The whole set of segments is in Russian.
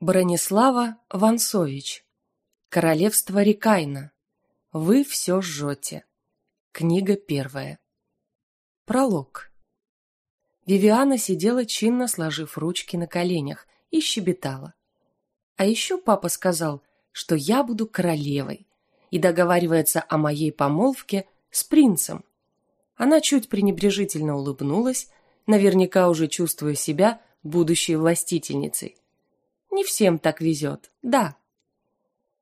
Бронислава Вансович. Королевство Рикайна. Вы все жжете. Книга первая. Пролог. Вивиана сидела чинно сложив ручки на коленях и щебетала. А еще папа сказал, что я буду королевой и договаривается о моей помолвке с принцем. Она чуть пренебрежительно улыбнулась, наверняка уже чувствуя себя будущей властительницей. Не всем так везет, да.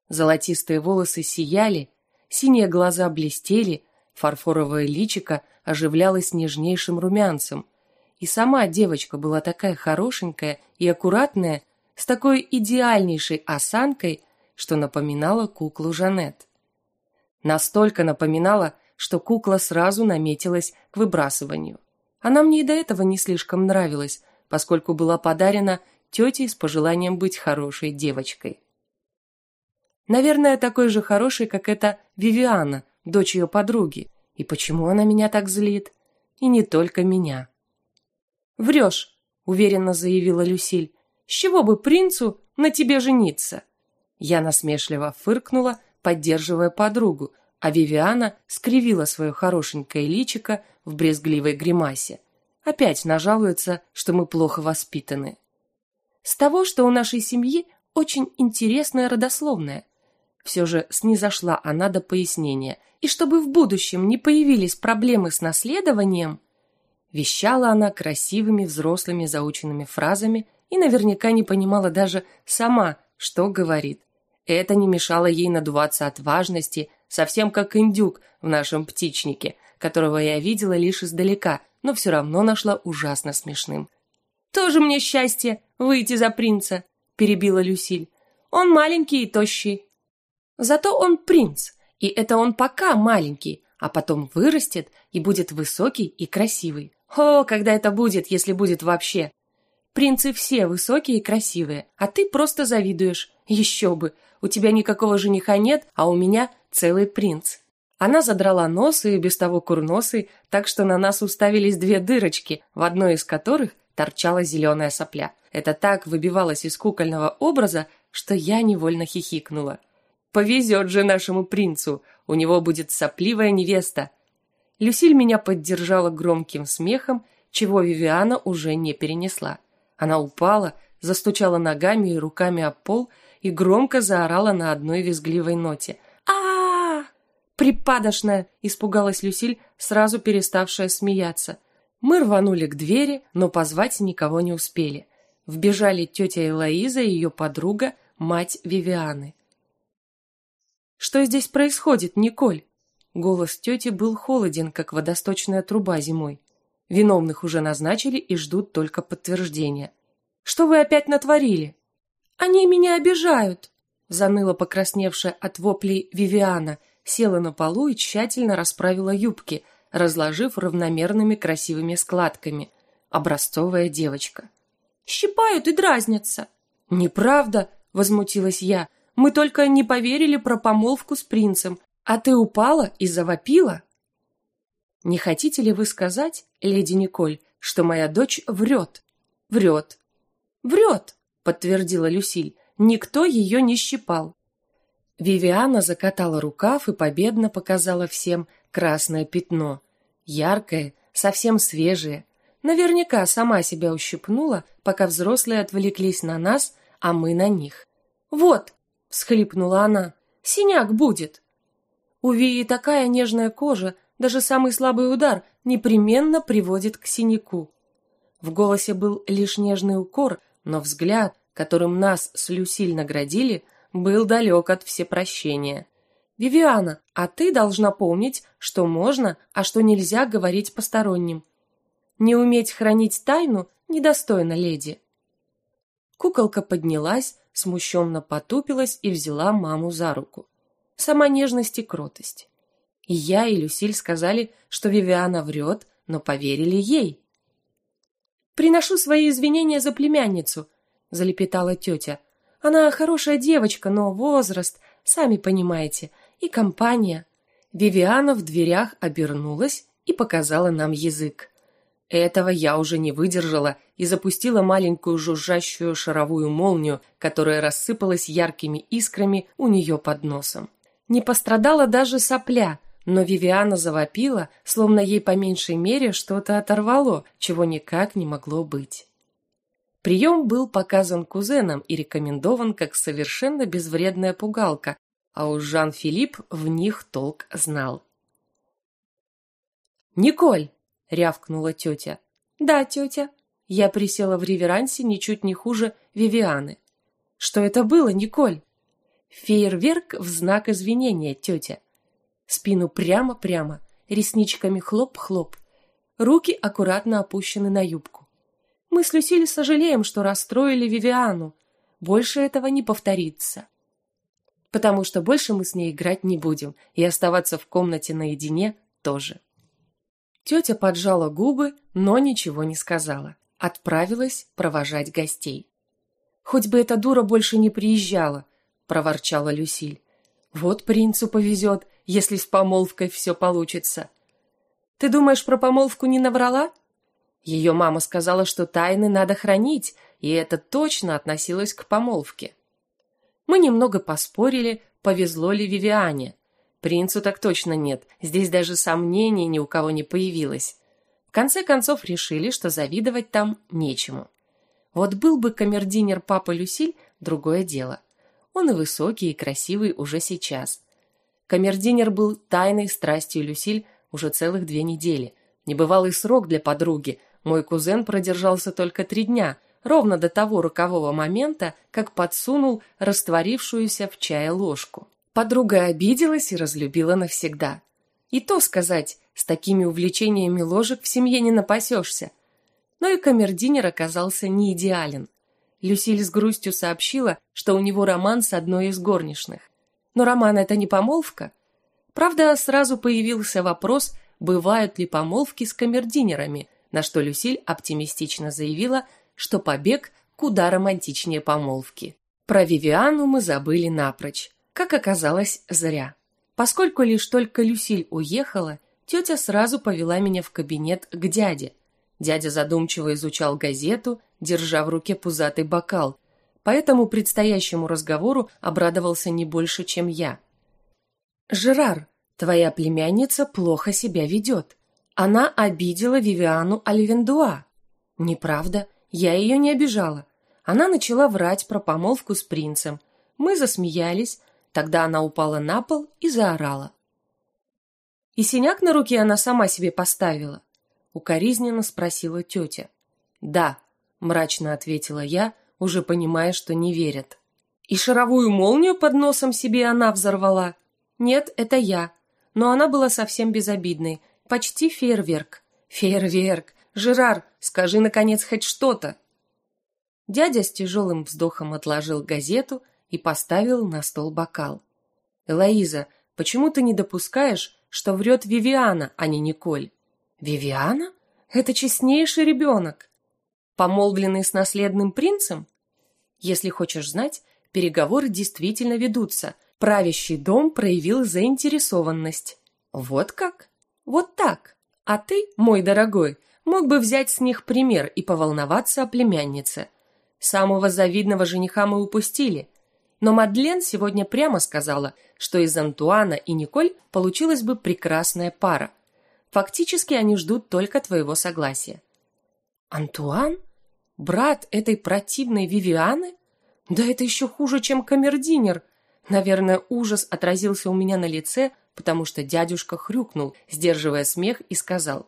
Золотистые волосы сияли, синие глаза блестели, фарфоровое личико оживлялось нежнейшим румянцем. И сама девочка была такая хорошенькая и аккуратная, с такой идеальнейшей осанкой, что напоминала куклу Жанет. Настолько напоминала, что кукла сразу наметилась к выбрасыванию. Она мне и до этого не слишком нравилась, поскольку была подарена тетей с пожеланием быть хорошей девочкой. Наверное, такой же хорошей, как эта Вивиана, дочь ее подруги. И почему она меня так злит? И не только меня. «Врешь», — уверенно заявила Люсиль. «С чего бы принцу на тебе жениться?» Я насмешливо фыркнула, поддерживая подругу, а Вивиана скривила свое хорошенькое личико в брезгливой гримасе. Опять нажалуется, что мы плохо воспитаны. С того, что у нашей семьи очень интересная родословная. Все же снизошла она до пояснения. И чтобы в будущем не появились проблемы с наследованием, вещала она красивыми взрослыми заученными фразами и наверняка не понимала даже сама, что говорит. Это не мешало ей надуваться от важности, совсем как индюк в нашем птичнике, которого я видела лишь издалека, но все равно нашла ужасно смешным. «Тоже мне счастье выйти за принца», – перебила Люсиль. «Он маленький и тощий». «Зато он принц, и это он пока маленький, а потом вырастет и будет высокий и красивый. О, когда это будет, если будет вообще? Принцы все высокие и красивые, а ты просто завидуешь. Еще бы, у тебя никакого жениха нет, а у меня целый принц». Она задрала нос и без того курносый, так что на нас уставились две дырочки, в одной из которых торчала зеленая сопля. Это так выбивалось из кукольного образа, что я невольно хихикнула. «Повезет же нашему принцу, у него будет сопливая невеста». Люсиль меня поддержала громким смехом, чего Вивиана уже не перенесла. Она упала, застучала ногами и руками об пол и громко заорала на одной визгливой ноте. а, -а! «Припадочная!» – испугалась Люсиль, сразу переставшая смеяться – мы рванули к двери, но позвать никого не успели. Вбежали тетя Элоиза и ее подруга, мать Вивианы. «Что здесь происходит, Николь?» Голос тети был холоден, как водосточная труба зимой. Виновных уже назначили и ждут только подтверждения. «Что вы опять натворили?» «Они меня обижают!» Заныла покрасневшая от воплей Вивиана, села на полу и тщательно расправила юбки, разложив равномерными красивыми складками. Образцовая девочка. «Щипают и дразнятся». «Неправда», — возмутилась я. «Мы только не поверили про помолвку с принцем, а ты упала и завопила». «Не хотите ли вы сказать, леди Николь, что моя дочь врет?» «Врет». «Врет», — подтвердила Люсиль. «Никто ее не щипал». Вивиана закатала рукав и победно показала всем красное пятно. Яркое, совсем свежее. Наверняка сама себя ущипнула, пока взрослые отвлеклись на нас, а мы на них. «Вот!» – всхлипнула она. «Синяк будет!» У Вии такая нежная кожа, даже самый слабый удар непременно приводит к синяку. В голосе был лишь нежный укор, но взгляд, которым нас с Люсиль наградили, был далек от всепрощения. «Вивиана, а ты должна помнить, что можно, а что нельзя говорить посторонним. Не уметь хранить тайну недостойно леди». Куколка поднялась, смущенно потупилась и взяла маму за руку. Сама нежность и кротость. Я, и Люсиль сказали, что Вивиана врет, но поверили ей. «Приношу свои извинения за племянницу», – залепетала тетя. «Она хорошая девочка, но возраст, сами понимаете, и компания. Вивиана в дверях обернулась и показала нам язык. Этого я уже не выдержала и запустила маленькую жужжащую шаровую молнию, которая рассыпалась яркими искрами у нее под носом. Не пострадала даже сопля, но Вивиана завопила, словно ей по меньшей мере что-то оторвало, чего никак не могло быть. Прием был показан кузенам и рекомендован как совершенно безвредная пугалка, а уж Жан-Филипп в них толк знал. «Николь!» – рявкнула тетя. «Да, тетя». Я присела в реверансе ничуть не хуже Вивианы. «Что это было, Николь?» «Фейерверк в знак извинения, тетя». Спину прямо-прямо, ресничками хлоп-хлоп. Руки аккуратно опущены на юбку. Мы с Люсиль сожалеем, что расстроили Вивиану. Больше этого не повторится потому что больше мы с ней играть не будем, и оставаться в комнате наедине тоже. Тетя поджала губы, но ничего не сказала. Отправилась провожать гостей. «Хоть бы эта дура больше не приезжала», – проворчала Люсиль. «Вот принцу повезет, если с помолвкой все получится». «Ты думаешь, про помолвку не наврала?» Ее мама сказала, что тайны надо хранить, и это точно относилось к помолвке. Мы немного поспорили, повезло ли Вивиане. Принцу так точно нет, здесь даже сомнений ни у кого не появилось. В конце концов решили, что завидовать там нечему. Вот был бы камердинер папа Люсиль, другое дело. Он и высокий, и красивый уже сейчас. Камердинер был тайной страстью Люсиль уже целых две недели. Небывалый срок для подруги. Мой кузен продержался только три дня – ровно до того рокового момента, как подсунул растворившуюся в чае ложку. Подруга обиделась и разлюбила навсегда. И то сказать, с такими увлечениями ложек в семье не напасешься. Но и камердинер оказался не идеален. Люсиль с грустью сообщила, что у него роман с одной из горничных. Но роман это не помолвка. Правда, сразу появился вопрос, бывают ли помолвки с камердинерами, на что Люсиль оптимистично заявила, что побег куда романтичнее помолвки. Про Вивиану мы забыли напрочь. Как оказалось, зря. Поскольку лишь только Люсиль уехала, тетя сразу повела меня в кабинет к дяде. Дядя задумчиво изучал газету, держа в руке пузатый бокал, поэтому предстоящему разговору обрадовался не больше, чем я. «Жерар, твоя племянница плохо себя ведет. Она обидела Вивиану Альвендуа». «Неправда. Я ее не обижала. Она начала врать про помолвку с принцем. Мы засмеялись, тогда она упала на пол и заорала. И синяк на руке она сама себе поставила. Укоризненно спросила тетя. Да, мрачно ответила я, уже понимая, что не верят. И шаровую молнию под носом себе она взорвала. Нет, это я. Но она была совсем безобидной, почти фейерверк. Фейерверк. Жерар, скажи наконец хоть что-то. Дядя с тяжелым вздохом отложил газету и поставил на стол бокал. Элоиза, почему ты не допускаешь, что врет Вивиана, а не Николь? Вивиана? Это честнейший ребенок. Помолвленный с наследным принцем? Если хочешь знать, переговоры действительно ведутся. Правящий дом проявил заинтересованность. Вот как? Вот так. А ты, мой дорогой, мог бы взять с них пример и поволноваться о племяннице. Самого завидного жениха мы упустили. Но Мадлен сегодня прямо сказала, что из Антуана и Николь получилась бы прекрасная пара. Фактически они ждут только твоего согласия. Антуан? Брат этой противной Вивианы? Да это еще хуже, чем камердинер. Наверное, ужас отразился у меня на лице, потому что дядюшка хрюкнул, сдерживая смех, и сказал: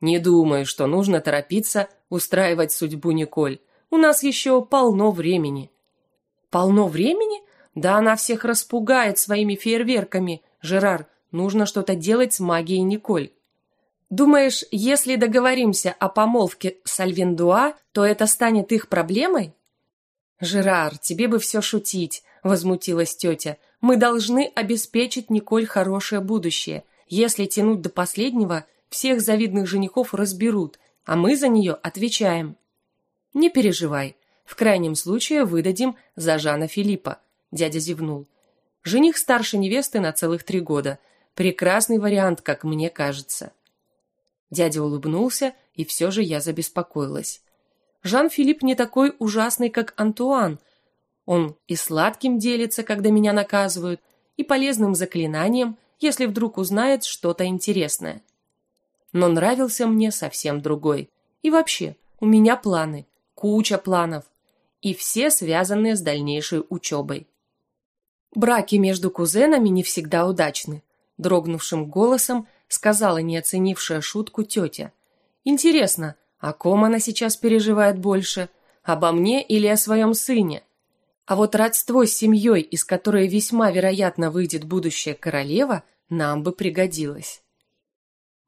не думаю, что нужно торопиться устраивать судьбу Николь. У нас еще полно времени. Полно времени? Да она всех распугает своими фейерверками. Жерар, нужно что-то делать с магией Николь. Думаешь, если договоримся о помолвке с Альвендуа, то это станет их проблемой? Жерар, тебе бы все шутить, возмутилась тетя. Мы должны обеспечить Николь хорошее будущее. Если тянуть до последнего, всех завидных женихов разберут, а мы за нее отвечаем. Не переживай. В крайнем случае выдадим за Жана Филиппа, дядя зевнул. Жених старше невесты на целых три года. Прекрасный вариант, как мне кажется. Дядя улыбнулся, и все же я забеспокоилась. Жан-Филипп не такой ужасный, как Антуан. Он и сладким делится, когда меня наказывают, и полезным заклинанием, если вдруг узнает что-то интересное. Но нравился мне совсем другой. И вообще, у меня планы, куча планов, и все связанные с дальнейшей учебой. Браки между кузенами не всегда удачны, дрогнувшим голосом сказала не оценившая шутку тетя. Интересно, о ком она сейчас переживает больше, обо мне или о своем сыне? А вот родство с семьей, из которой весьма вероятно выйдет будущая королева, нам бы пригодилось.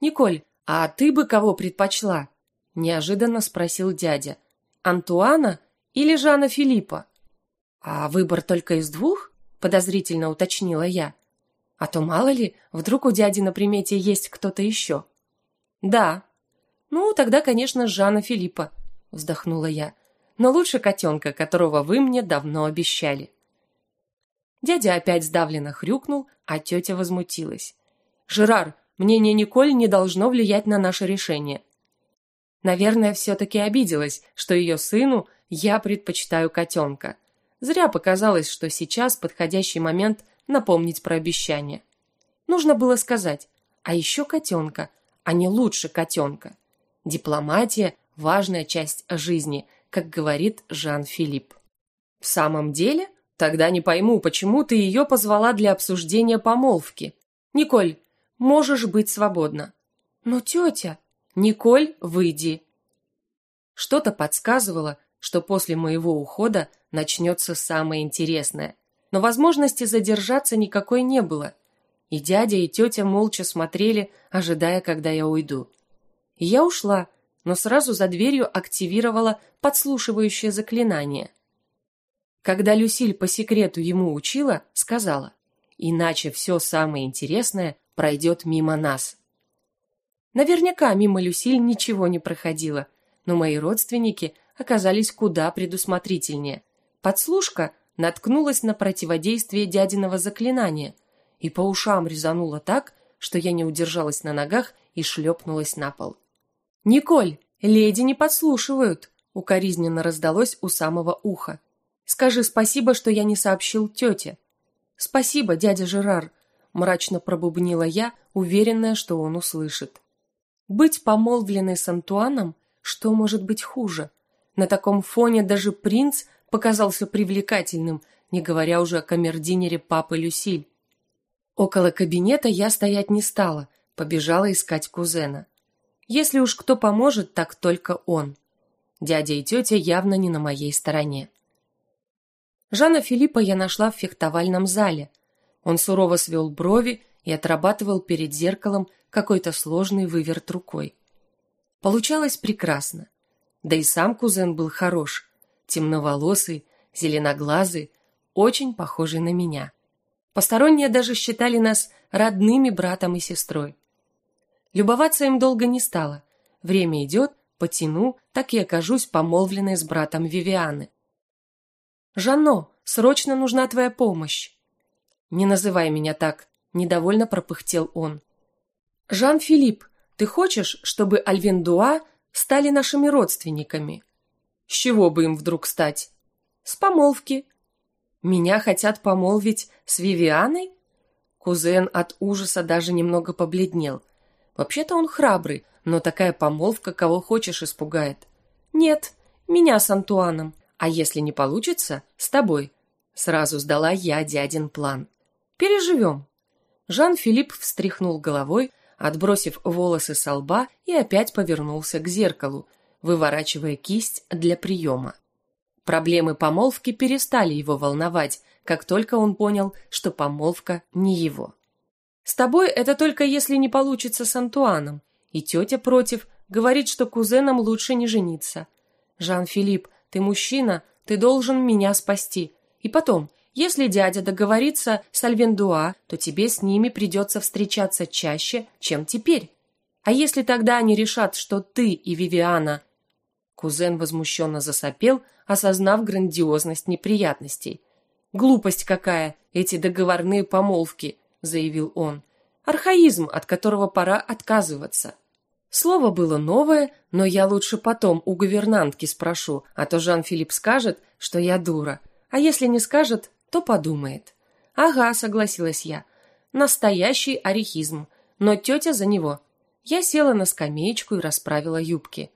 Николь, а ты бы кого предпочла? неожиданно спросил дядя. Антуана или Жана Филиппа? А выбор только из двух? подозрительно уточнила я. А то мало ли, вдруг у дяди на примете есть кто-то еще. Да. Ну, тогда, конечно, Жана Филиппа, вздохнула я. Но лучше котенка, которого вы мне давно обещали. Дядя опять сдавленно хрюкнул, а тетя возмутилась. Жерар, мнение Николь не должно влиять на наше решение. Наверное, все-таки обиделась, что ее сыну я предпочитаю котенка. Зря показалось, что сейчас подходящий момент напомнить про обещание. Нужно было сказать, а еще котенка, а не лучше котенка. Дипломатия – важная часть жизни, как говорит Жан-Филипп. В самом деле? Тогда не пойму, почему ты ее позвала для обсуждения помолвки. Николь, можешь быть свободна. Но тетя... Николь, выйди. Что-то подсказывало, что после моего ухода начнется самое интересное. Но возможности задержаться никакой не было. И дядя, и тетя молча смотрели, ожидая, когда я уйду. И я ушла, но сразу за дверью активировала подслушивающее заклинание. Когда Люсиль по секрету ему учила, сказала, иначе все самое интересное пройдет мимо нас. Наверняка мимо Люсиль ничего не проходило, но мои родственники оказались куда предусмотрительнее. Подслушка наткнулась на противодействие дядиного заклинания и по ушам резанула так, что я не удержалась на ногах и шлепнулась на пол. «Николь, леди не подслушивают!» укоризненно раздалось у самого уха. «Скажи спасибо, что я не сообщил тете». «Спасибо, дядя Жерар», мрачно пробубнила я, уверенная, что он услышит. Быть помолвленной с Антуаном, что может быть хуже? На таком фоне даже принц показался привлекательным, не говоря уже о камердинере папы Люсиль. Около кабинета я стоять не стала, побежала искать кузена. Если уж кто поможет, так только он. Дядя и тетя явно не на моей стороне. Жана Филиппа я нашла в фехтовальном зале. Он сурово свел брови и отрабатывал перед зеркалом какой-то сложный выверт рукой. Получалось прекрасно. Да и сам кузен был хорош, темноволосый, зеленоглазый, очень похожий на меня. Посторонние даже считали нас родными братом и сестрой. Любоваться им долго не стало. Время идет, потяну, так и окажусь помолвленной с братом Вивианы. Жанно, срочно нужна твоя помощь. Не называй меня так, недовольно пропыхтел он. Жан-Филипп, ты хочешь, чтобы Альвендуа стали нашими родственниками? С чего бы им вдруг стать? С помолвки. Меня хотят помолвить с Вивианой? Кузен от ужаса даже немного побледнел. Вообще-то он храбрый, но такая помолвка кого хочешь испугает. Нет, меня с Антуаном. А если не получится, с тобой. Сразу сдала я дядин план. Переживем. Жан-Филипп встряхнул головой, отбросив волосы со лба и опять повернулся к зеркалу, выворачивая кисть для приема. Проблемы помолвки перестали его волновать, как только он понял, что помолвка не его. С тобой это только если не получится с Антуаном, и тетя против, говорит, что кузенам лучше не жениться. Жан-Филипп, ты мужчина, ты должен меня спасти. И потом, если дядя договорится с Альвендуа, то тебе с ними придется встречаться чаще, чем теперь. А если тогда они решат, что ты и Вивиана... Кузен возмущенно засопел, осознав грандиозность неприятностей. «Глупость какая, эти договорные помолвки», — заявил он. Архаизм, от которого пора отказываться. Слово было новое, но я лучше потом у гувернантки спрошу, а то Жан-Филипп скажет, что я дура. А если не скажет, то подумает. Ага, согласилась я. Настоящий орехизм, но тетя за него. Я села на скамеечку и расправила юбки.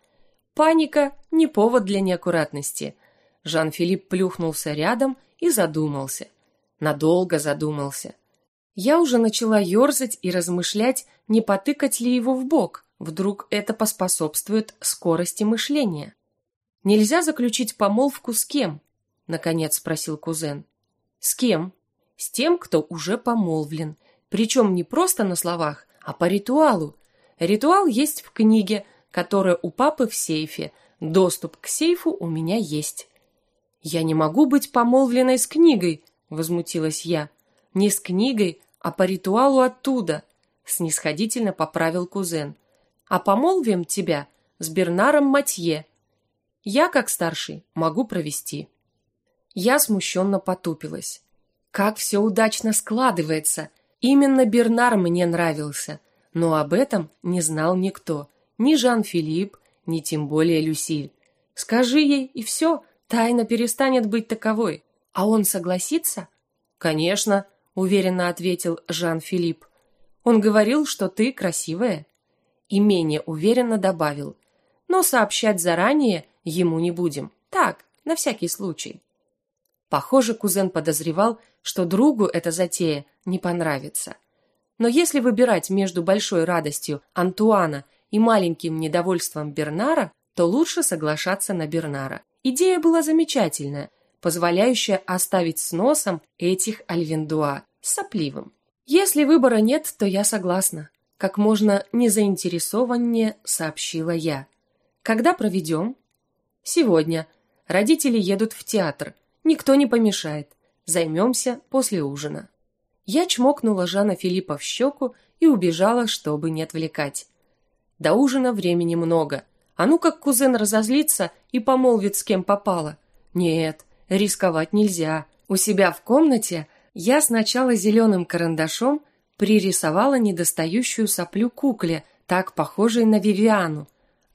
Паника не повод для неаккуратности. Жан-Филипп плюхнулся рядом и задумался. Надолго задумался. Я уже начала ерзать и размышлять, не потыкать ли его в бок. Вдруг это поспособствует скорости мышления. Нельзя заключить помолвку с кем? наконец спросил кузен. С кем? С тем, кто уже помолвлен, причем не просто на словах, а по ритуалу. Ритуал есть в книге, которая у папы в сейфе. Доступ к сейфу у меня есть. Я не могу быть помолвленной с книгой, возмутилась я. Не с книгой, а по ритуалу оттуда, снисходительно поправил кузен. А помолвим тебя с Бернаром Матье. Я, как старший, могу провести. Я смущенно потупилась. Как все удачно складывается. Именно Бернар мне нравился, но об этом не знал никто, ни Жан-Филипп, ни тем более Люсиль. Скажи ей и все, тайна перестанет быть таковой. А он согласится? Конечно, уверенно ответил Жан-Филипп. Он говорил, что ты красивая. И менее уверенно добавил: "Но сообщать заранее ему не будем. Так, на всякий случай". Похоже, кузен подозревал, что другу эта затея не понравится. Но если выбирать между большой радостью Антуана и маленьким недовольством Бернара, то лучше соглашаться на Бернара. Идея была замечательная, позволяющая оставить с носом этих альвендуа, сопливым. Если выбора нет, то я согласна. Как можно незаинтересованнее сообщила я. Когда проведем? Сегодня. Родители едут в театр. Никто не помешает. Займемся после ужина. Я чмокнула Жана Филиппа в щеку и убежала, чтобы не отвлекать. До ужина времени много. А ну как кузен разозлится и помолвит с кем попало. Нет, рисковать нельзя. У себя в комнате я сначала зеленым карандашом пририсовала недостающую соплю кукле, так похожей на Вивиану,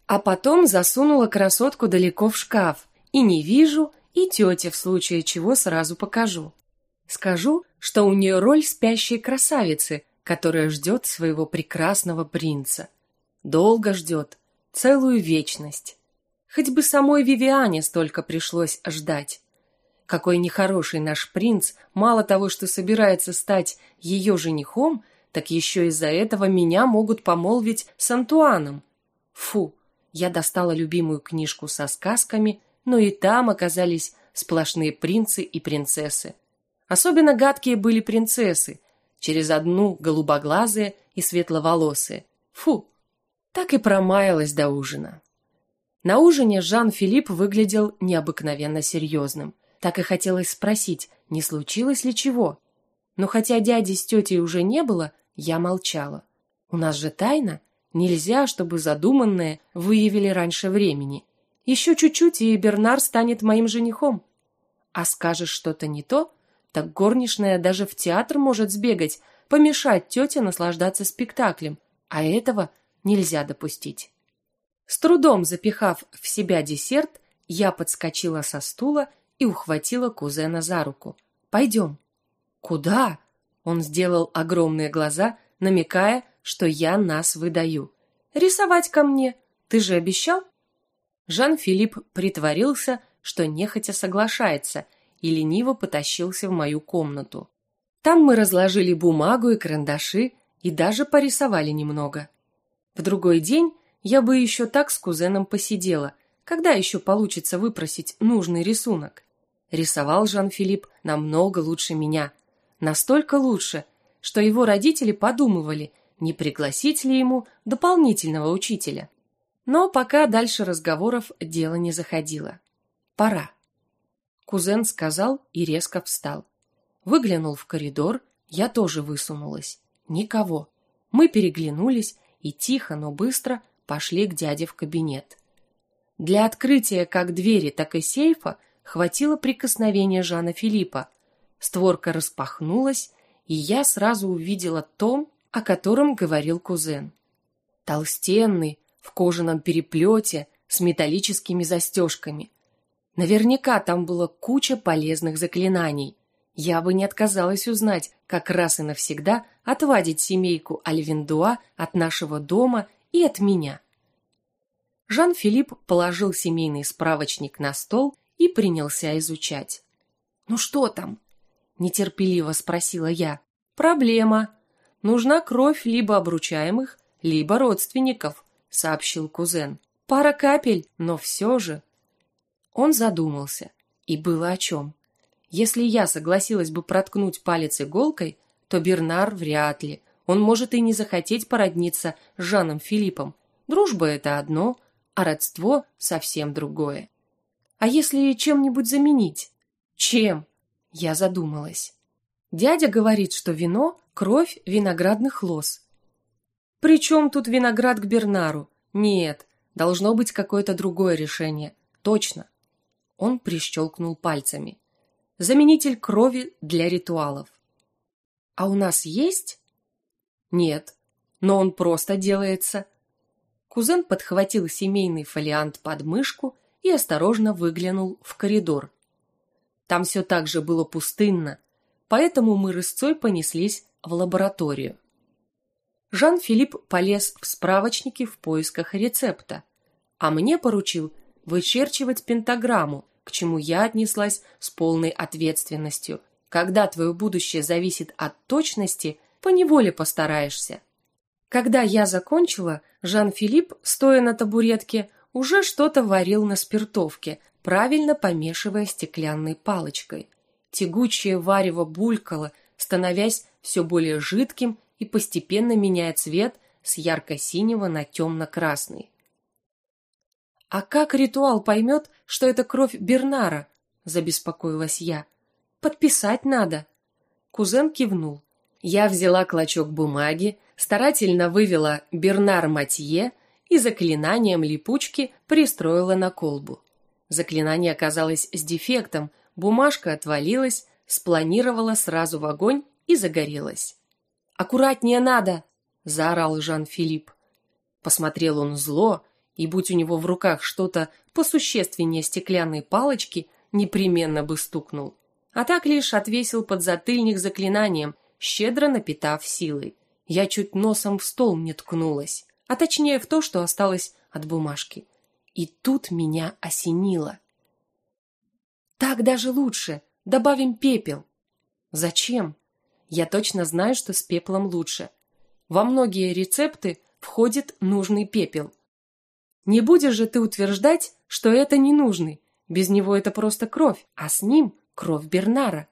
а потом засунула красотку далеко в шкаф. И не вижу, и тете в случае чего сразу покажу. Скажу, что у нее роль спящей красавицы, которая ждет своего прекрасного принца. Долго ждет, целую вечность. Хоть бы самой Вивиане столько пришлось ждать. Какой нехороший наш принц, мало того, что собирается стать ее женихом, так еще из-за этого меня могут помолвить с Антуаном. Фу, я достала любимую книжку со сказками, но и там оказались сплошные принцы и принцессы. Особенно гадкие были принцессы, через одну голубоглазые и светловолосые. Фу, так и промаялась до ужина. На ужине Жан-Филипп выглядел необыкновенно серьезным. Так и хотелось спросить, не случилось ли чего. Но хотя дяди с тетей уже не было, я молчала. У нас же тайна, нельзя, чтобы задуманное выявили раньше времени. Еще чуть-чуть, и Бернар станет моим женихом. А скажешь что-то не то, так горничная даже в театр может сбегать, помешать тете наслаждаться спектаклем, а этого нельзя допустить. С трудом запихав в себя десерт, я подскочила со стула и ухватила кузена за руку. Пойдем. Куда? Он сделал огромные глаза, намекая, что я нас выдаю. Рисовать ко мне. Ты же обещал? Жан-Филипп притворился, что нехотя соглашается, и лениво потащился в мою комнату. Там мы разложили бумагу и карандаши и даже порисовали немного. В другой день я бы еще так с кузеном посидела. Когда еще получится выпросить нужный рисунок? Рисовал Жан-Филипп намного лучше меня. Настолько лучше, что его родители подумывали, не пригласить ли ему дополнительного учителя. Но пока дальше разговоров дело не заходило. Пора. Кузен сказал и резко встал. Выглянул в коридор, я тоже высунулась. Никого. Мы переглянулись и тихо, но быстро пошли к дяде в кабинет. Для открытия как двери, так и сейфа хватило прикосновения Жана Филиппа. Створка распахнулась, и я сразу увидела то, о котором говорил кузен. Толстенный, в кожаном переплете, с металлическими застежками. Наверняка там было куча полезных заклинаний. Я бы не отказалась узнать, как раз и навсегда отвадить семейку Альвиндуа от нашего дома и от меня. Жан-Филипп положил семейный справочник на стол и принялся изучать. «Ну что там?» – нетерпеливо спросила я. «Проблема. Нужна кровь либо обручаемых, либо родственников», – сообщил кузен. «Пара капель, но все же». Он задумался. И было о чем. Если я согласилась бы проткнуть палец иголкой, то Бернар вряд ли. Он может и не захотеть породниться с Жаном Филиппом. Дружба – это одно – а родство совсем другое. А если чем-нибудь заменить? Чем? Я задумалась. Дядя говорит, что вино – кровь виноградных лоз. При чем тут виноград к Бернару? Нет, должно быть какое-то другое решение. Точно. Он прищелкнул пальцами. Заменитель крови для ритуалов. А у нас есть? Нет, но он просто делается Кузен подхватил семейный фолиант под мышку и осторожно выглянул в коридор. Там все так же было пустынно, поэтому мы рысцой понеслись в лабораторию. Жан-Филипп полез в справочники в поисках рецепта, а мне поручил вычерчивать пентаграмму, к чему я отнеслась с полной ответственностью. Когда твое будущее зависит от точности, поневоле постараешься. Когда я закончила, Жан-Филипп, стоя на табуретке, уже что-то варил на спиртовке, правильно помешивая стеклянной палочкой. Тягучее варево булькало, становясь все более жидким и постепенно меняя цвет с ярко-синего на темно-красный. «А как ритуал поймет, что это кровь Бернара?» – забеспокоилась я. «Подписать надо». Кузен кивнул. Я взяла клочок бумаги, старательно вывела Бернар Матье и заклинанием липучки пристроила на колбу. Заклинание оказалось с дефектом, бумажка отвалилась, спланировала сразу в огонь и загорелась. «Аккуратнее надо!» – заорал Жан-Филипп. Посмотрел он зло, и будь у него в руках что-то посущественнее стеклянной палочки, непременно бы стукнул. А так лишь отвесил подзатыльник заклинанием, щедро напитав силой. Я чуть носом в стол не ткнулась, а точнее в то, что осталось от бумажки. И тут меня осенило. Так даже лучше. Добавим пепел. Зачем? Я точно знаю, что с пеплом лучше. Во многие рецепты входит нужный пепел. Не будешь же ты утверждать, что это не нужный. Без него это просто кровь, а с ним кровь Бернара.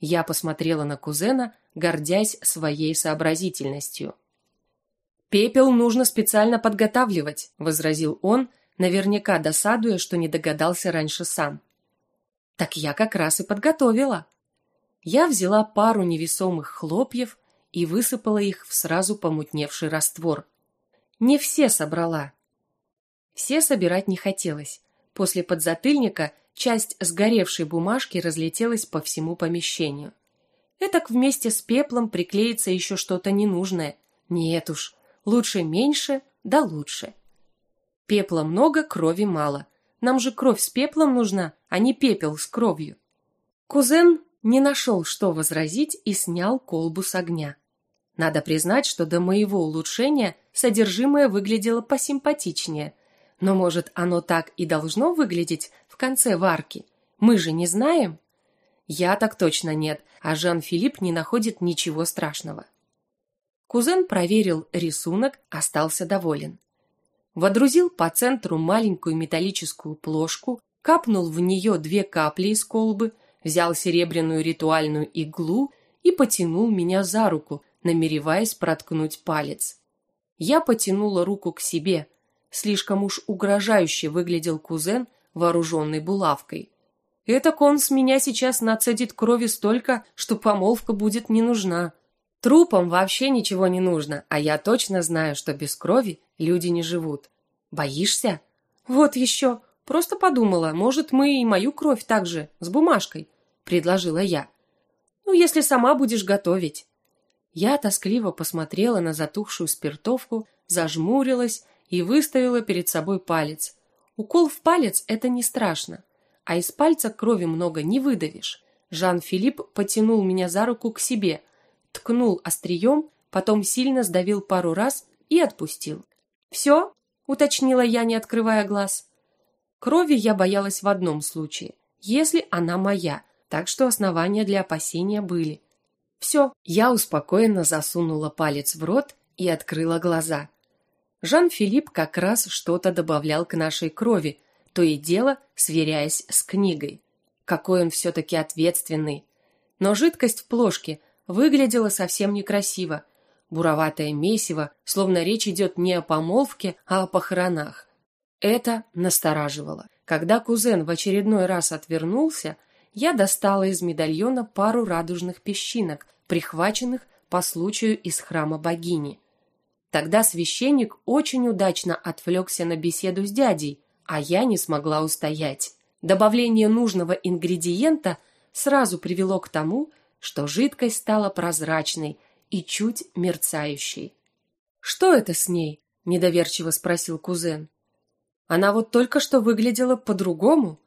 Я посмотрела на кузена, гордясь своей сообразительностью. Пепел нужно специально подготавливать, возразил он, наверняка досадуя, что не догадался раньше сам. Так я как раз и подготовила. Я взяла пару невесомых хлопьев и высыпала их в сразу помутневший раствор. Не все собрала. Все собирать не хотелось. После подзатыльника часть сгоревшей бумажки разлетелась по всему помещению. Этак вместе с пеплом приклеится еще что-то ненужное. Нет уж, лучше меньше, да лучше. Пепла много, крови мало. Нам же кровь с пеплом нужна, а не пепел с кровью. Кузен не нашел, что возразить, и снял колбу с огня. Надо признать, что до моего улучшения содержимое выглядело посимпатичнее. Но может, оно так и должно выглядеть в конце варки. Мы же не знаем. Я так точно нет, а Жан-Филипп не находит ничего страшного. Кузен проверил рисунок, остался доволен. Водрузил по центру маленькую металлическую плошку, капнул в нее две капли из колбы, взял серебряную ритуальную иглу и потянул меня за руку, намереваясь проткнуть палец. Я потянула руку к себе. Слишком уж угрожающе выглядел кузен, вооруженный булавкой. Это он с меня сейчас нацедит крови столько, что помолвка будет не нужна. Трупам вообще ничего не нужно, а я точно знаю, что без крови люди не живут. Боишься? Вот еще. Просто подумала, может, мы и мою кровь также, с бумажкой, предложила я. Ну, если сама будешь готовить. Я тоскливо посмотрела на затухшую спиртовку, зажмурилась и выставила перед собой палец. Укол в палец это не страшно, а из пальца крови много не выдавишь. Жан-Филипп потянул меня за руку к себе, ткнул острием, потом сильно сдавил пару раз и отпустил. «Все?» – уточнила я, не открывая глаз. Крови я боялась в одном случае, если она моя, так что основания для опасения были. Все, я успокоенно засунула палец в рот и открыла глаза. Жан-Филипп как раз что-то добавлял к нашей крови, то и дело сверяясь с книгой. Какой он все-таки ответственный. Но жидкость в плошке выглядела совсем некрасиво. Буроватое месиво, словно речь идет не о помолвке, а о похоронах. Это настораживало. Когда кузен в очередной раз отвернулся, я достала из медальона пару радужных песчинок, прихваченных по случаю из храма богини. Тогда священник очень удачно отвлекся на беседу с дядей, а я не смогла устоять. Добавление нужного ингредиента сразу привело к тому, что жидкость стала прозрачной и чуть мерцающей. Что это с ней? недоверчиво спросил кузен. Она вот только что выглядела по-другому.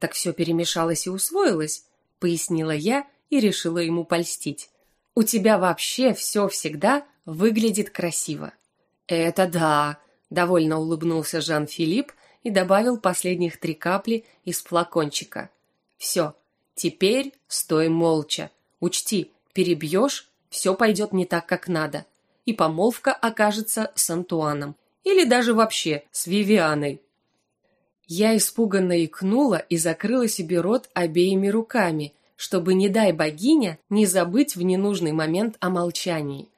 Так все перемешалось и усвоилось, пояснила я и решила ему польстить. У тебя вообще все всегда выглядит красиво. Это да, довольно улыбнулся Жан-Филипп и добавил последних три капли из флакончика. Все, теперь стой молча. Учти, перебьешь, все пойдет не так, как надо, и помолвка окажется с Антуаном или даже вообще с Вивианой. Я испуганно икнула и закрыла себе рот обеими руками, чтобы не дай богиня не забыть в ненужный момент о молчании.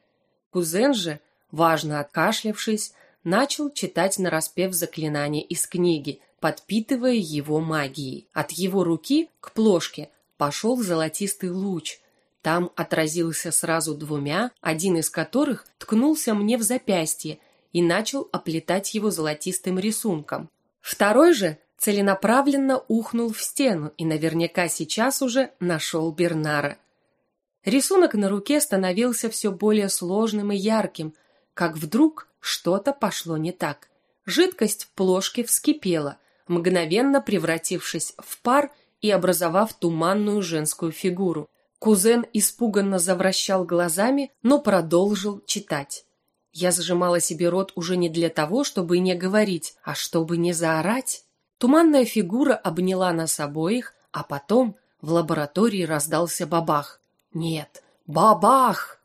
Кузен же, важно откашлявшись, начал читать нараспев заклинание из книги, подпитывая его магией. От его руки к плошке пошел золотистый луч. Там отразился сразу двумя, один из которых ткнулся мне в запястье и начал оплетать его золотистым рисунком. Второй же целенаправленно ухнул в стену и наверняка сейчас уже нашел Бернара. Рисунок на руке становился все более сложным и ярким, как вдруг что-то пошло не так. Жидкость в плошке вскипела, мгновенно превратившись в пар и образовав туманную женскую фигуру. Кузен испуганно завращал глазами, но продолжил читать. Я зажимала себе рот уже не для того, чтобы не говорить, а чтобы не заорать. Туманная фигура обняла нас обоих, а потом в лаборатории раздался бабах. Нет, бабах!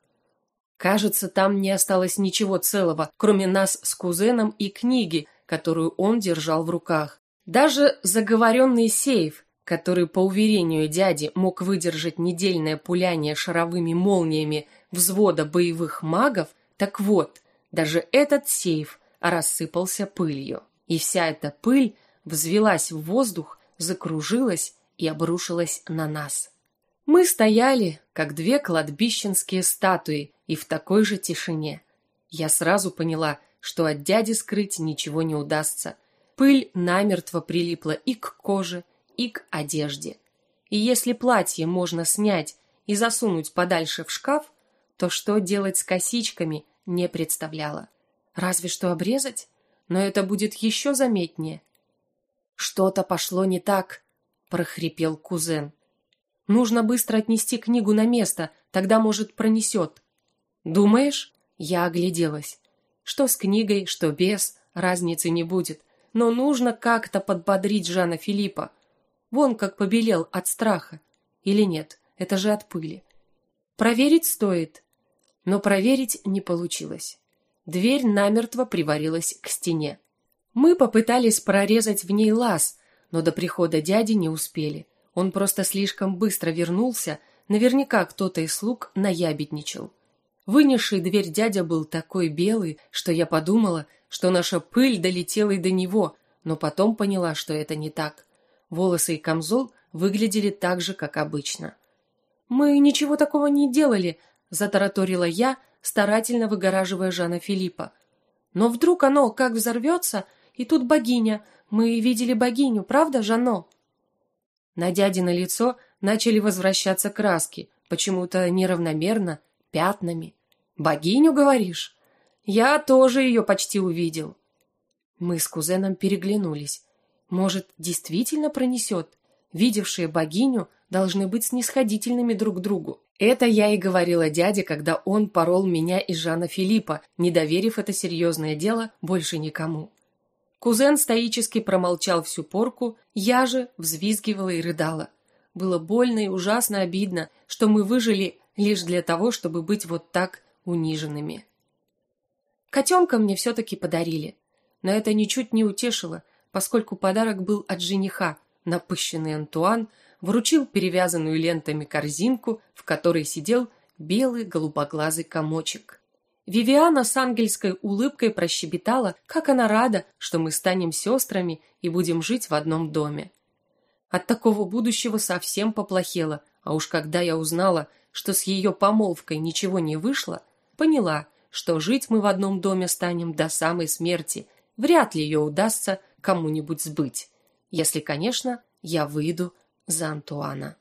Кажется, там не осталось ничего целого, кроме нас с кузеном и книги, которую он держал в руках. Даже заговоренный сейф, который, по уверению дяди, мог выдержать недельное пуляние шаровыми молниями взвода боевых магов, так вот, даже этот сейф рассыпался пылью. И вся эта пыль взвелась в воздух, закружилась и обрушилась на нас. Мы стояли, как две кладбищенские статуи, и в такой же тишине. Я сразу поняла, что от дяди скрыть ничего не удастся. Пыль намертво прилипла и к коже, и к одежде. И если платье можно снять и засунуть подальше в шкаф, то что делать с косичками не представляла. Разве что обрезать, но это будет еще заметнее. Что-то пошло не так, прохрипел кузен. Нужно быстро отнести книгу на место, тогда, может, пронесет. Думаешь? Я огляделась. Что с книгой, что без, разницы не будет. Но нужно как-то подбодрить Жана Филиппа. Вон как побелел от страха. Или нет, это же от пыли. Проверить стоит. Но проверить не получилось. Дверь намертво приварилась к стене. Мы попытались прорезать в ней лаз, но до прихода дяди не успели. Он просто слишком быстро вернулся, наверняка кто-то из слуг наябедничал. Вынесший дверь дядя был такой белый, что я подумала, что наша пыль долетела и до него, но потом поняла, что это не так. Волосы и камзол выглядели так же, как обычно. Мы ничего такого не делали, затараторила я, старательно выгораживая Жана Филиппа. Но вдруг оно как взорвется, и тут богиня. Мы видели богиню, правда, Жано? На дядино лицо начали возвращаться краски, почему-то неравномерно, пятнами. Богиню, говоришь? Я тоже ее почти увидел. Мы с кузеном переглянулись. Может, действительно пронесет? Видевшие богиню должны быть снисходительными друг к другу. Это я и говорила дяде, когда он порол меня и Жана Филиппа, не доверив это серьезное дело больше никому. Кузен стоически промолчал всю порку, я же взвизгивала и рыдала. Было больно и ужасно обидно, что мы выжили лишь для того, чтобы быть вот так униженными. Котенка мне все-таки подарили, но это ничуть не утешило, поскольку подарок был от жениха. Напыщенный Антуан вручил перевязанную лентами корзинку, в которой сидел белый голубоглазый комочек. Вивиана с ангельской улыбкой прощебетала, как она рада, что мы станем сестрами и будем жить в одном доме. От такого будущего совсем поплохело, а уж когда я узнала, что с ее помолвкой ничего не вышло, поняла, что жить мы в одном доме станем до самой смерти. Вряд ли ее удастся кому-нибудь сбыть, если, конечно, я выйду за Антуана.